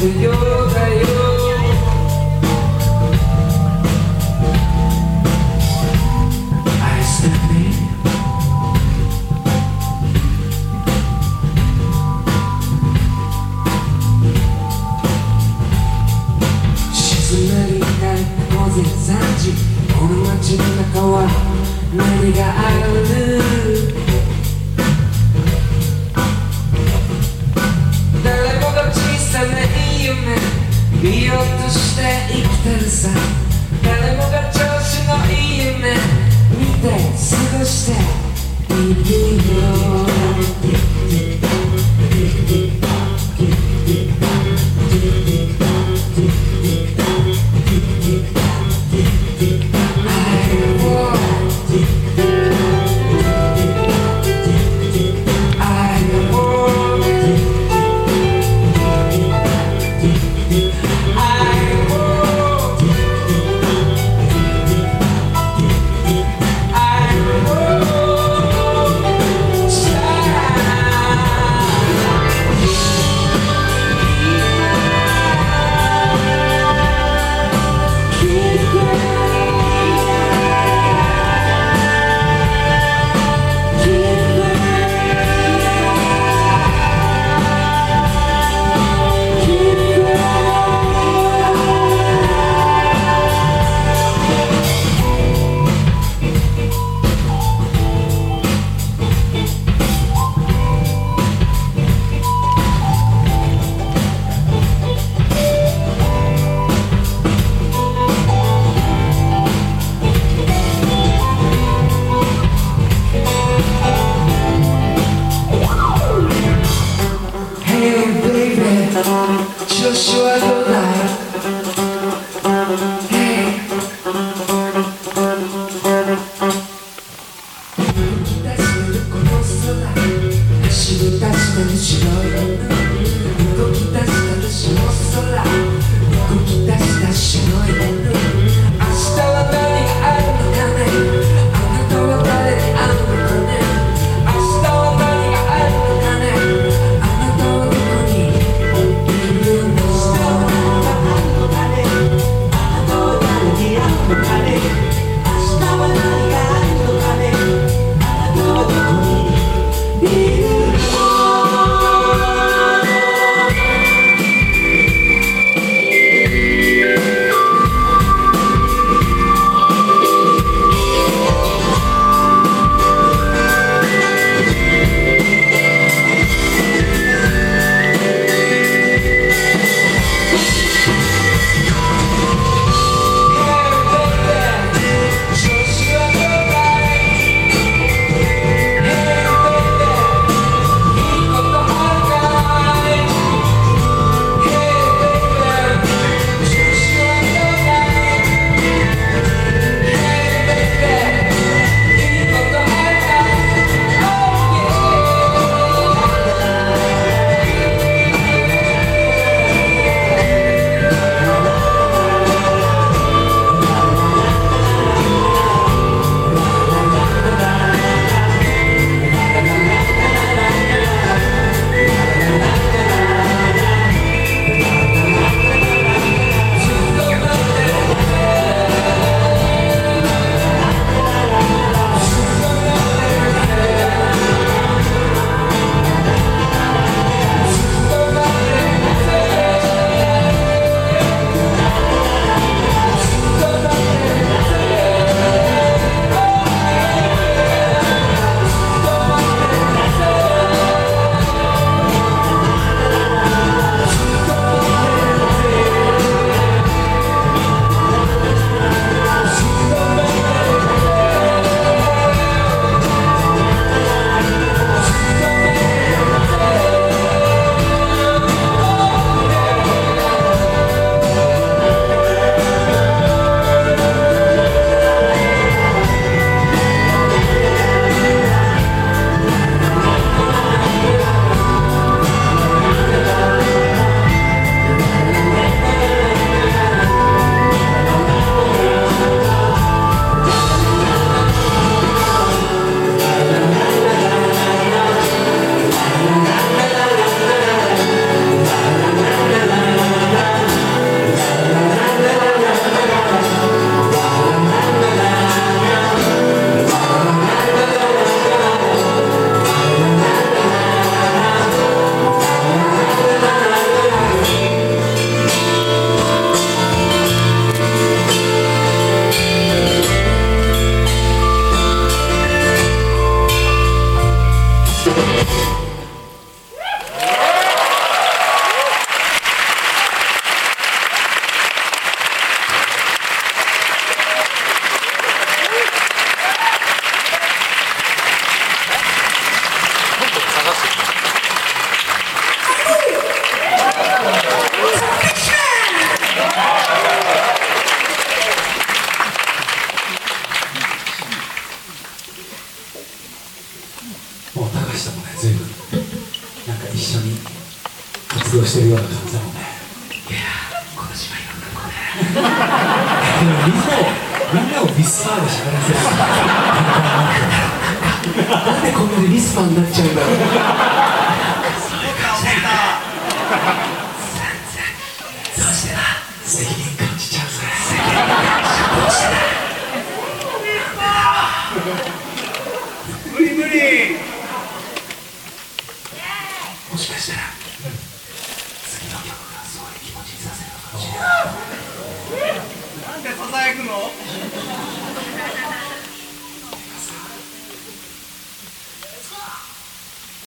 るようだよ。愛したね。静午前3時この街の中は何がある？見ようとして生きてるさ。誰もが調子のいい夢見て過ごしているよ just what you like. Hey. 吹き出してるこの空走り出してる白いずいぶん、なんか一緒に活動してるような感じだもんね。いや今年はいろんな子ででもみんなをみんなをビスパーで喋らせるなんでこんなにビスパーになっちゃうんだろうそしてな責任感じちゃうぜ無理無理